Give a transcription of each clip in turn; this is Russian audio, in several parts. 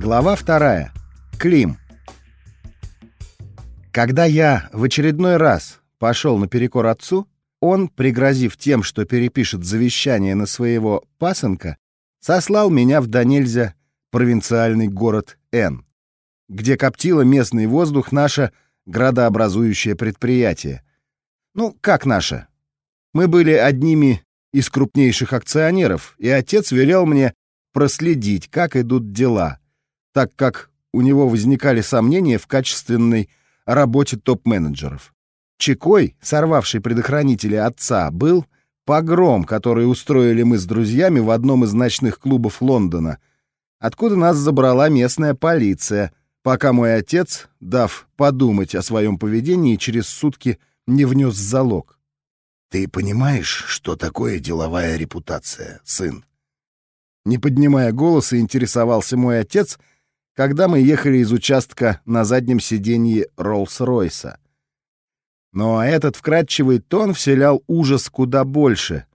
Глава вторая. Клим. Когда я в очередной раз пошел наперекор отцу, он, пригрозив тем, что перепишет завещание на своего пасынка, сослал меня в Данельзя провинциальный город Н, где коптило местный воздух наше градообразующее предприятие. Ну, как наше? Мы были одними из крупнейших акционеров, и отец велел мне проследить, как идут дела, так как у него возникали сомнения в качественной работе топ-менеджеров. Чекой, сорвавший предохранители отца, был погром, который устроили мы с друзьями в одном из ночных клубов Лондона, откуда нас забрала местная полиция, пока мой отец, дав подумать о своем поведении, через сутки не внес залог. «Ты понимаешь, что такое деловая репутация, сын?» Не поднимая голоса, интересовался мой отец, когда мы ехали из участка на заднем сиденье Роллс-Ройса. Но этот вкрадчивый тон вселял ужас куда больше,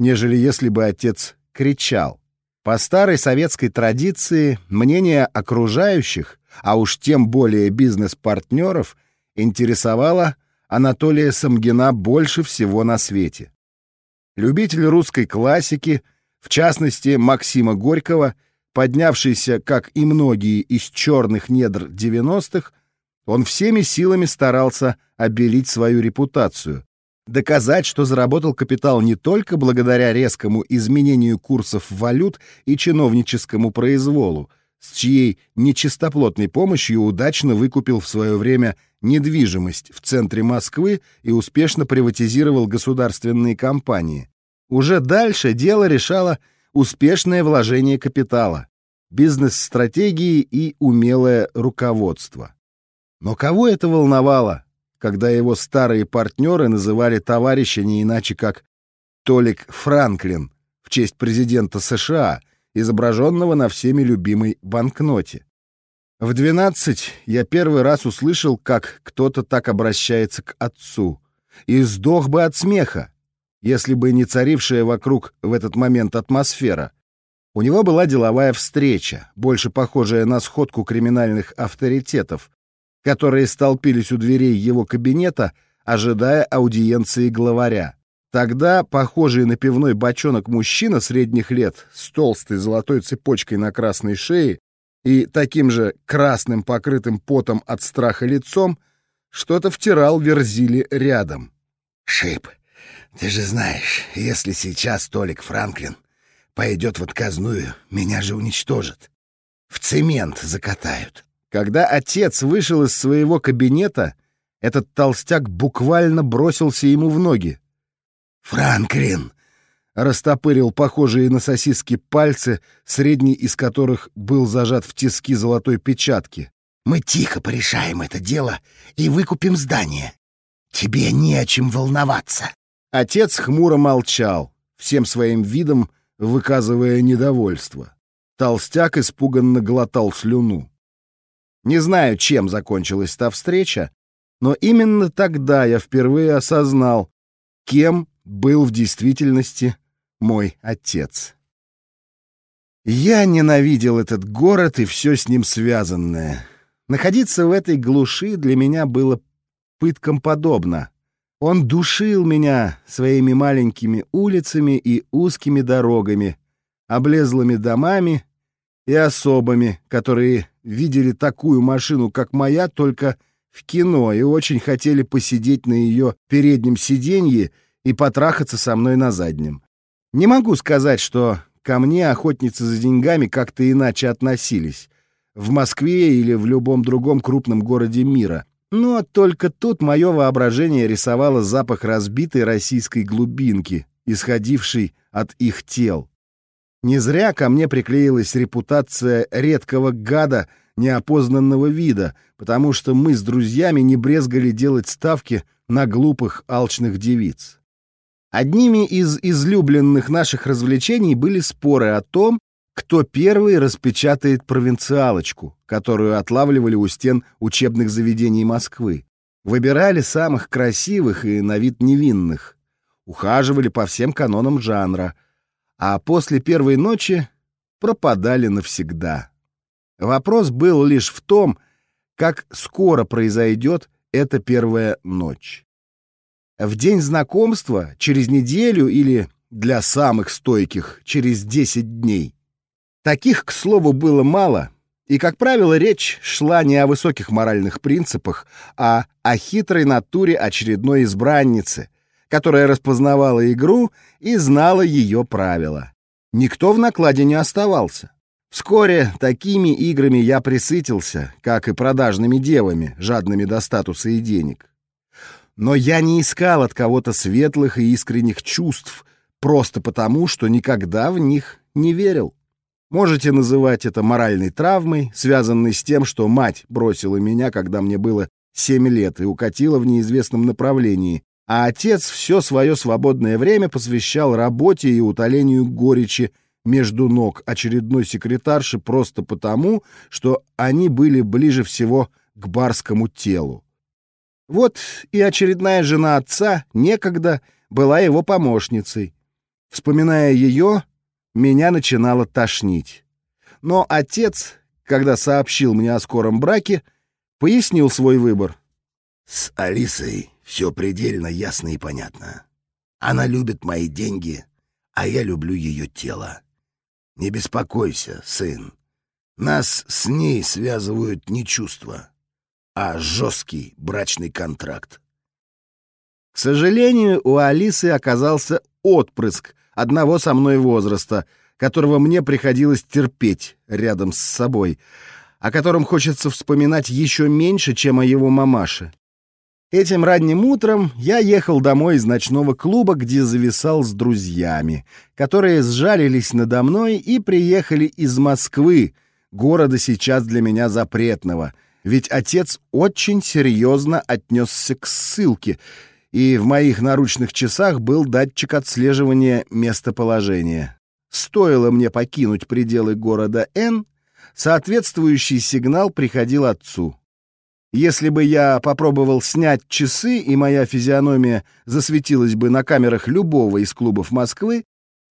нежели если бы отец кричал. По старой советской традиции мнение окружающих, а уж тем более бизнес-партнеров, интересовало Анатолия Самгина больше всего на свете. Любитель русской классики, в частности Максима Горького, поднявшийся, как и многие из черных недр 90-х, он всеми силами старался обелить свою репутацию, доказать, что заработал капитал не только благодаря резкому изменению курсов валют и чиновническому произволу, с чьей нечистоплотной помощью удачно выкупил в свое время недвижимость в центре Москвы и успешно приватизировал государственные компании. Уже дальше дело решало успешное вложение капитала, бизнес-стратегии и умелое руководство. Но кого это волновало, когда его старые партнеры называли товарища не иначе как Толик Франклин в честь президента США, изображенного на всеми любимой банкноте? В 12 я первый раз услышал, как кто-то так обращается к отцу, и сдох бы от смеха, если бы не царившая вокруг в этот момент атмосфера. У него была деловая встреча, больше похожая на сходку криминальных авторитетов, которые столпились у дверей его кабинета, ожидая аудиенции главаря. Тогда похожий на пивной бочонок мужчина средних лет с толстой золотой цепочкой на красной шее и таким же красным покрытым потом от страха лицом что-то втирал Верзили рядом. «Шип, ты же знаешь, если сейчас Толик Франклин пойдет в отказную, меня же уничтожат. В цемент закатают. Когда отец вышел из своего кабинета, этот толстяк буквально бросился ему в ноги. «Франклин!» — растопырил похожие на сосиски пальцы, средний из которых был зажат в тиски золотой печатки. «Мы тихо порешаем это дело и выкупим здание. Тебе не о чем волноваться». Отец хмуро молчал, всем своим видом выказывая недовольство. Толстяк испуганно глотал слюну. Не знаю, чем закончилась та встреча, но именно тогда я впервые осознал, кем был в действительности мой отец. Я ненавидел этот город и все с ним связанное. Находиться в этой глуши для меня было пыткам подобно. Он душил меня своими маленькими улицами и узкими дорогами, облезлыми домами и особами, которые видели такую машину, как моя, только в кино и очень хотели посидеть на ее переднем сиденье и потрахаться со мной на заднем. Не могу сказать, что ко мне охотницы за деньгами как-то иначе относились. В Москве или в любом другом крупном городе мира. Но только тут мое воображение рисовало запах разбитой российской глубинки, исходивший от их тел. Не зря ко мне приклеилась репутация редкого гада неопознанного вида, потому что мы с друзьями не брезгали делать ставки на глупых алчных девиц. Одними из излюбленных наших развлечений были споры о том, кто первый распечатает провинциалочку, которую отлавливали у стен учебных заведений Москвы. Выбирали самых красивых и на вид невинных. Ухаживали по всем канонам жанра — а после первой ночи пропадали навсегда. Вопрос был лишь в том, как скоро произойдет эта первая ночь. В день знакомства, через неделю или, для самых стойких, через 10 дней. Таких, к слову, было мало, и, как правило, речь шла не о высоких моральных принципах, а о хитрой натуре очередной избранницы, которая распознавала игру и знала ее правила. Никто в накладе не оставался. Вскоре такими играми я присытился, как и продажными девами, жадными до статуса и денег. Но я не искал от кого-то светлых и искренних чувств, просто потому, что никогда в них не верил. Можете называть это моральной травмой, связанной с тем, что мать бросила меня, когда мне было семь лет, и укатила в неизвестном направлении, а отец все свое свободное время посвящал работе и утолению горечи между ног очередной секретарши просто потому, что они были ближе всего к барскому телу. Вот и очередная жена отца некогда была его помощницей. Вспоминая ее, меня начинало тошнить. Но отец, когда сообщил мне о скором браке, пояснил свой выбор. «С Алисой все предельно ясно и понятно. Она любит мои деньги, а я люблю ее тело. Не беспокойся, сын. Нас с ней связывают не чувства, а жесткий брачный контракт. К сожалению, у Алисы оказался отпрыск одного со мной возраста, которого мне приходилось терпеть рядом с собой, о котором хочется вспоминать еще меньше, чем о его мамаше. Этим ранним утром я ехал домой из ночного клуба, где зависал с друзьями, которые сжалились надо мной и приехали из Москвы, города сейчас для меня запретного, ведь отец очень серьезно отнесся к ссылке, и в моих наручных часах был датчик отслеживания местоположения. Стоило мне покинуть пределы города Н, соответствующий сигнал приходил отцу. Если бы я попробовал снять часы, и моя физиономия засветилась бы на камерах любого из клубов Москвы,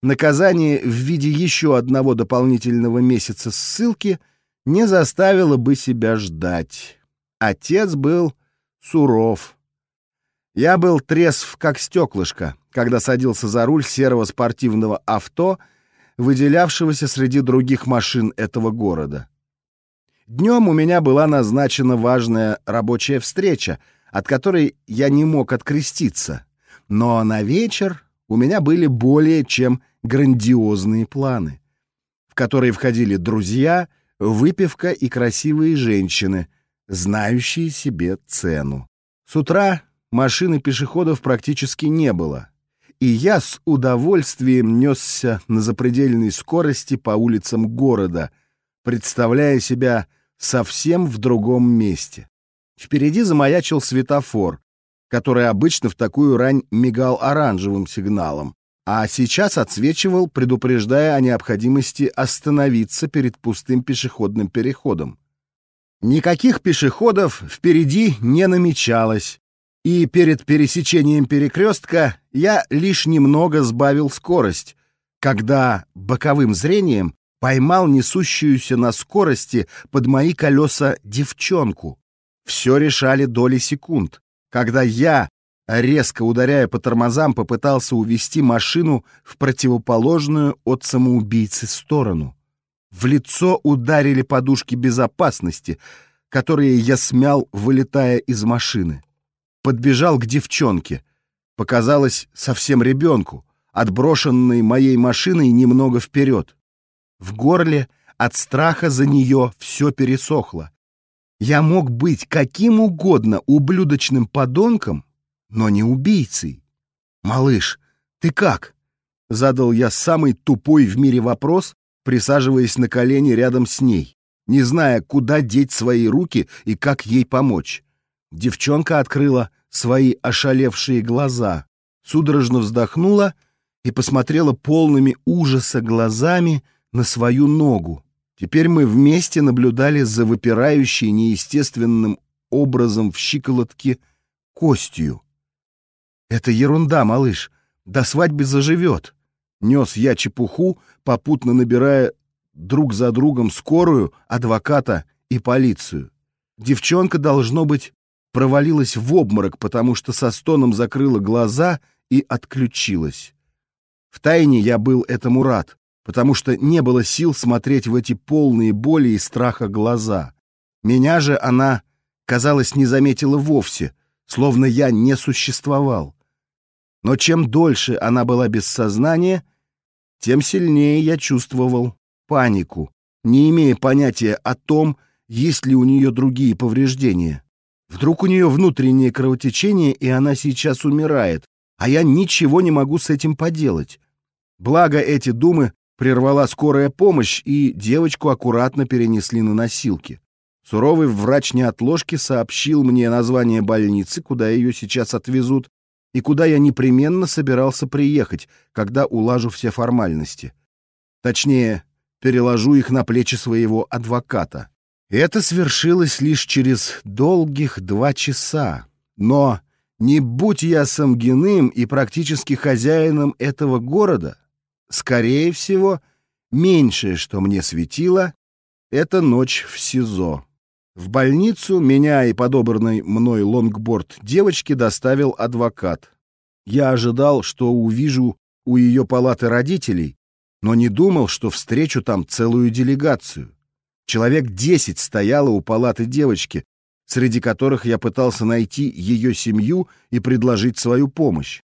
наказание в виде еще одного дополнительного месяца ссылки не заставило бы себя ждать. Отец был суров. Я был трезв, как стеклышко, когда садился за руль серого спортивного авто, выделявшегося среди других машин этого города. Днем у меня была назначена важная рабочая встреча, от которой я не мог откреститься. Но на вечер у меня были более чем грандиозные планы, в которые входили друзья, выпивка и красивые женщины, знающие себе цену. С утра машин пешеходов практически не было, и я с удовольствием несся на запредельной скорости по улицам города, представляя себя совсем в другом месте. Впереди замаячил светофор, который обычно в такую рань мигал оранжевым сигналом, а сейчас отсвечивал, предупреждая о необходимости остановиться перед пустым пешеходным переходом. Никаких пешеходов впереди не намечалось, и перед пересечением перекрестка я лишь немного сбавил скорость, когда боковым зрением поймал несущуюся на скорости под мои колеса девчонку. Все решали доли секунд, когда я, резко ударяя по тормозам, попытался увести машину в противоположную от самоубийцы сторону. В лицо ударили подушки безопасности, которые я смял, вылетая из машины. Подбежал к девчонке. Показалось совсем ребенку, отброшенной моей машиной немного вперед. В горле от страха за нее все пересохло. Я мог быть каким угодно ублюдочным подонком, но не убийцей. «Малыш, ты как?» — задал я самый тупой в мире вопрос, присаживаясь на колени рядом с ней, не зная, куда деть свои руки и как ей помочь. Девчонка открыла свои ошалевшие глаза, судорожно вздохнула и посмотрела полными ужаса глазами на свою ногу. Теперь мы вместе наблюдали за выпирающей неестественным образом в щиколотке костью. «Это ерунда, малыш. До свадьбы заживет». Нес я чепуху, попутно набирая друг за другом скорую, адвоката и полицию. Девчонка, должно быть, провалилась в обморок, потому что со стоном закрыла глаза и отключилась. Втайне я был этому рад, потому что не было сил смотреть в эти полные боли и страха глаза. Меня же она, казалось, не заметила вовсе, словно я не существовал. Но чем дольше она была без сознания, тем сильнее я чувствовал панику, не имея понятия о том, есть ли у нее другие повреждения. Вдруг у нее внутреннее кровотечение, и она сейчас умирает, а я ничего не могу с этим поделать. Благо эти думы прервала скорая помощь, и девочку аккуратно перенесли на носилки. Суровый врач неотложки сообщил мне название больницы, куда ее сейчас отвезут, и куда я непременно собирался приехать, когда улажу все формальности. Точнее, переложу их на плечи своего адвоката. Это свершилось лишь через долгих два часа. Но не будь я Самгиным и практически хозяином этого города, скорее всего, меньшее, что мне светило, это ночь в СИЗО. В больницу меня и подобранный мной лонгборд девочки доставил адвокат. Я ожидал, что увижу у ее палаты родителей, но не думал, что встречу там целую делегацию. Человек десять стояло у палаты девочки, среди которых я пытался найти ее семью и предложить свою помощь.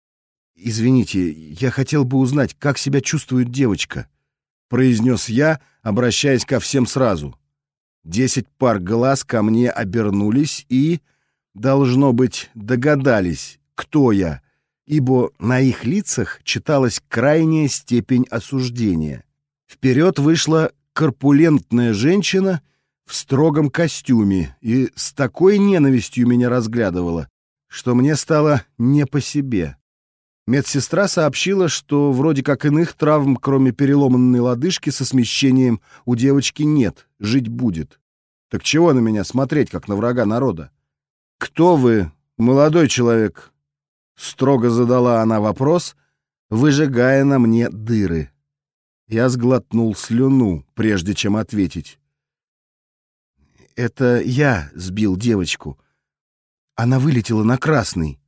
«Извините, я хотел бы узнать, как себя чувствует девочка», — произнес я, обращаясь ко всем сразу. Десять пар глаз ко мне обернулись и, должно быть, догадались, кто я, ибо на их лицах читалась крайняя степень осуждения. Вперед вышла корпулентная женщина в строгом костюме и с такой ненавистью меня разглядывала, что мне стало не по себе. Медсестра сообщила, что вроде как иных травм, кроме переломанной лодыжки со смещением, у девочки нет, жить будет. Так чего на меня смотреть, как на врага народа? «Кто вы, молодой человек?» Строго задала она вопрос, выжигая на мне дыры. Я сглотнул слюну, прежде чем ответить. «Это я сбил девочку. Она вылетела на красный».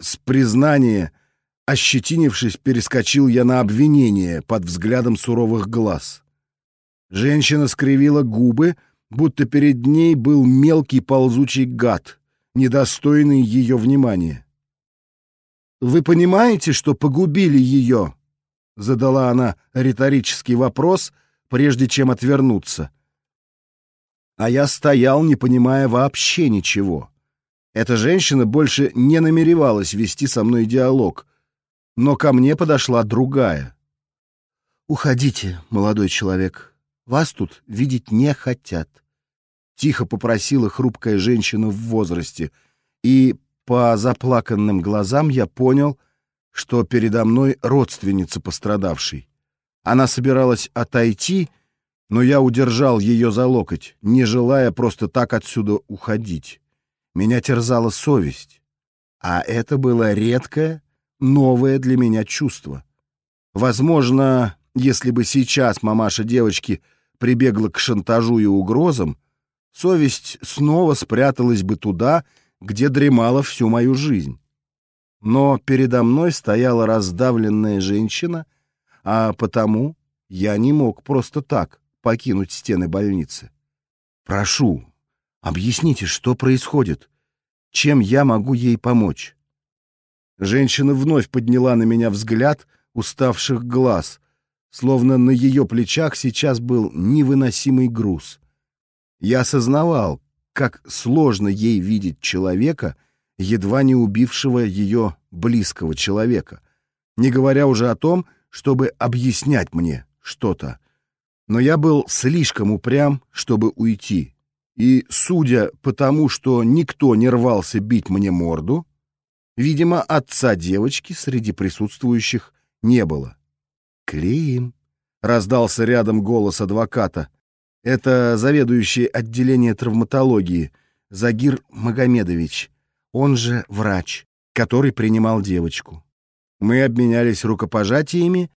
С признания, ощетинившись, перескочил я на обвинение под взглядом суровых глаз. Женщина скривила губы, будто перед ней был мелкий ползучий гад, недостойный ее внимания. «Вы понимаете, что погубили ее?» — задала она риторический вопрос, прежде чем отвернуться. А я стоял, не понимая вообще ничего. Эта женщина больше не намеревалась вести со мной диалог, но ко мне подошла другая. «Уходите, молодой человек. Вас тут видеть не хотят», — тихо попросила хрупкая женщина в возрасте, и по заплаканным глазам я понял — что передо мной родственница пострадавшей. Она собиралась отойти, но я удержал ее за локоть, не желая просто так отсюда уходить. Меня терзала совесть, а это было редкое, новое для меня чувство. Возможно, если бы сейчас мамаша девочки прибегла к шантажу и угрозам, совесть снова спряталась бы туда, где дремала всю мою жизнь. Но передо мной стояла раздавленная женщина, а потому я не мог просто так покинуть стены больницы. «Прошу, объясните, что происходит? Чем я могу ей помочь?» Женщина вновь подняла на меня взгляд уставших глаз, словно на ее плечах сейчас был невыносимый груз. Я осознавал, как сложно ей видеть человека — едва не убившего ее близкого человека, не говоря уже о том, чтобы объяснять мне что-то. Но я был слишком упрям, чтобы уйти. И, судя по тому, что никто не рвался бить мне морду, видимо, отца девочки среди присутствующих не было. «Клим!» — раздался рядом голос адвоката. «Это заведующий отделение травматологии Загир Магомедович он же врач, который принимал девочку. Мы обменялись рукопожатиями,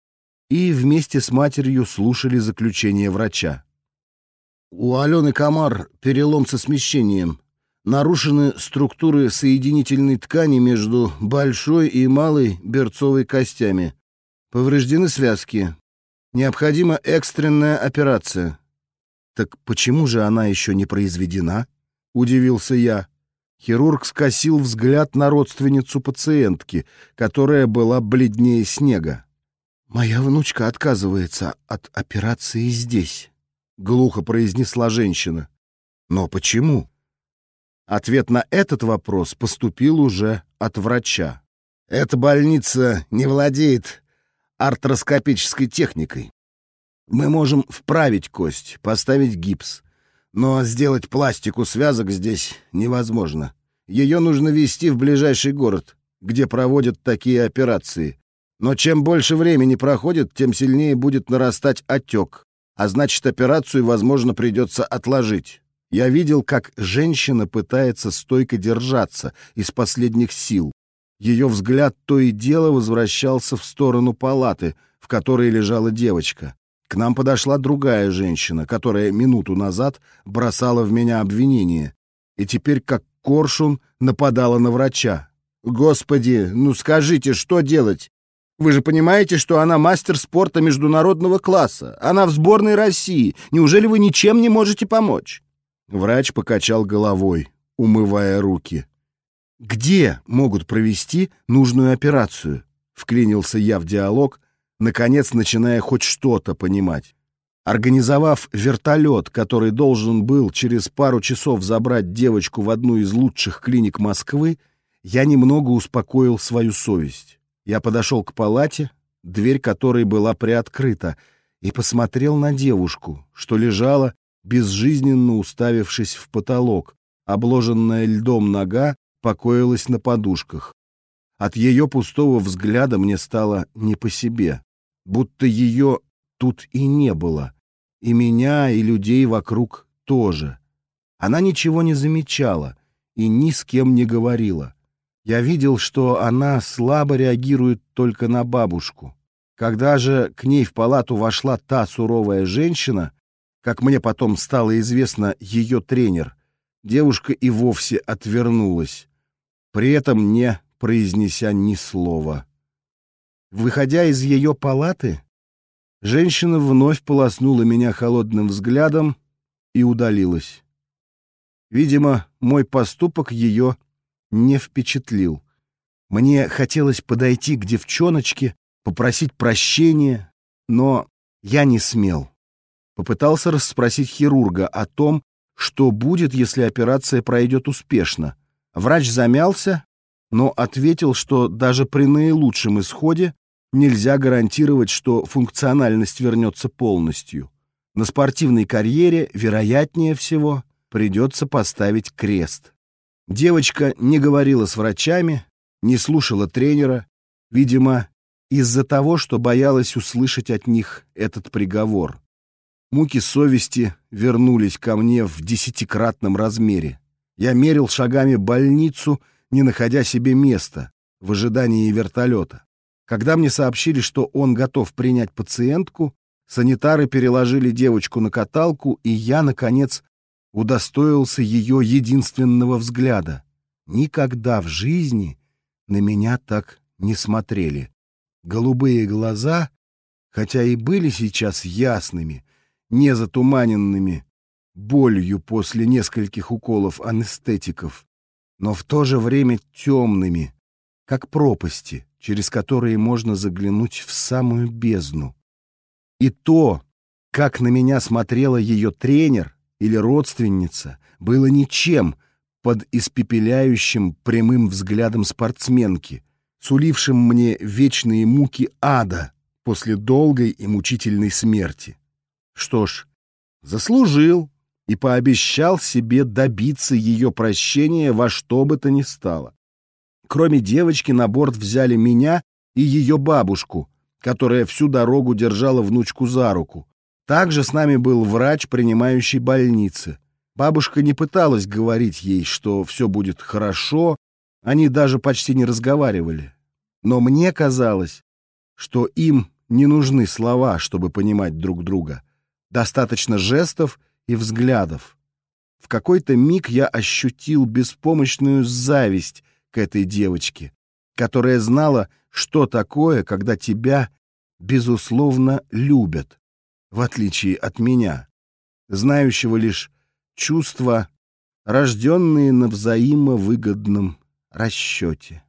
и вместе с матерью слушали заключение врача. У Алены Комар перелом со смещением. Нарушены структуры соединительной ткани между большой и малой берцовой костями. Повреждены связки. Необходима экстренная операция. Так почему же она еще не произведена? Удивился я. Хирург скосил взгляд на родственницу пациентки, которая была бледнее снега. «Моя внучка отказывается от операции здесь», — глухо произнесла женщина. «Но почему?» Ответ на этот вопрос поступил уже от врача. «Эта больница не владеет артроскопической техникой. Мы можем вправить кость, поставить гипс, но сделать пластику связок здесь невозможно. Ее нужно везти в ближайший город, где проводят такие операции. Но чем больше времени проходит, тем сильнее будет нарастать отек, а значит, операцию, возможно, придется отложить. Я видел, как женщина пытается стойко держаться из последних сил. Ее взгляд то и дело возвращался в сторону палаты, в которой лежала девочка. К нам подошла другая женщина, которая минуту назад бросала в меня обвинение, и теперь, как коршун, нападала на врача. «Господи, ну скажите, что делать? Вы же понимаете, что она мастер спорта международного класса. Она в сборной России. Неужели вы ничем не можете помочь?» Врач покачал головой, умывая руки. «Где могут провести нужную операцию?» — вклинился я в диалог, наконец начиная хоть что-то понимать. Организовав вертолет, который должен был через пару часов забрать девочку в одну из лучших клиник Москвы, я немного успокоил свою совесть. Я подошел к палате, дверь которой была приоткрыта, и посмотрел на девушку, что лежала, безжизненно уставившись в потолок. Обложенная льдом нога покоилась на подушках. От ее пустого взгляда мне стало не по себе будто ее тут и не было, и меня, и людей вокруг тоже. Она ничего не замечала и ни с кем не говорила. Я видел, что она слабо реагирует только на бабушку. Когда же к ней в палату вошла та суровая женщина, как мне потом стало известно ее тренер, девушка и вовсе отвернулась, при этом не произнеся ни слова. Выходя из ее палаты, женщина вновь полоснула меня холодным взглядом и удалилась. Видимо, мой поступок ее не впечатлил. Мне хотелось подойти к девчоночке, попросить прощения, но я не смел. Попытался расспросить хирурга о том, что будет, если операция пройдет успешно. Врач замялся, но ответил, что даже при наилучшем исходе нельзя гарантировать, что функциональность вернется полностью. На спортивной карьере, вероятнее всего, придется поставить крест. Девочка не говорила с врачами, не слушала тренера, видимо, из-за того, что боялась услышать от них этот приговор. Муки совести вернулись ко мне в десятикратном размере. Я мерил шагами больницу, не находя себе места, в ожидании вертолета. Когда мне сообщили, что он готов принять пациентку, санитары переложили девочку на каталку, и я, наконец, удостоился ее единственного взгляда. Никогда в жизни на меня так не смотрели. Голубые глаза, хотя и были сейчас ясными, не затуманенными болью после нескольких уколов анестетиков, но в то же время темными, как пропасти, через которые можно заглянуть в самую бездну. И то, как на меня смотрела ее тренер или родственница, было ничем под испепеляющим прямым взглядом спортсменки, сулившим мне вечные муки ада после долгой и мучительной смерти. Что ж, заслужил и пообещал себе добиться ее прощения во что бы то ни стало. Кроме девочки на борт взяли меня и ее бабушку, которая всю дорогу держала внучку за руку. Также с нами был врач, принимающий больницы. Бабушка не пыталась говорить ей, что все будет хорошо, они даже почти не разговаривали. Но мне казалось, что им не нужны слова, чтобы понимать друг друга. Достаточно жестов и взглядов. В какой-то миг я ощутил беспомощную зависть к этой девочке, которая знала, что такое, когда тебя, безусловно, любят, в отличие от меня, знающего лишь чувства, рожденные на взаимовыгодном расчете.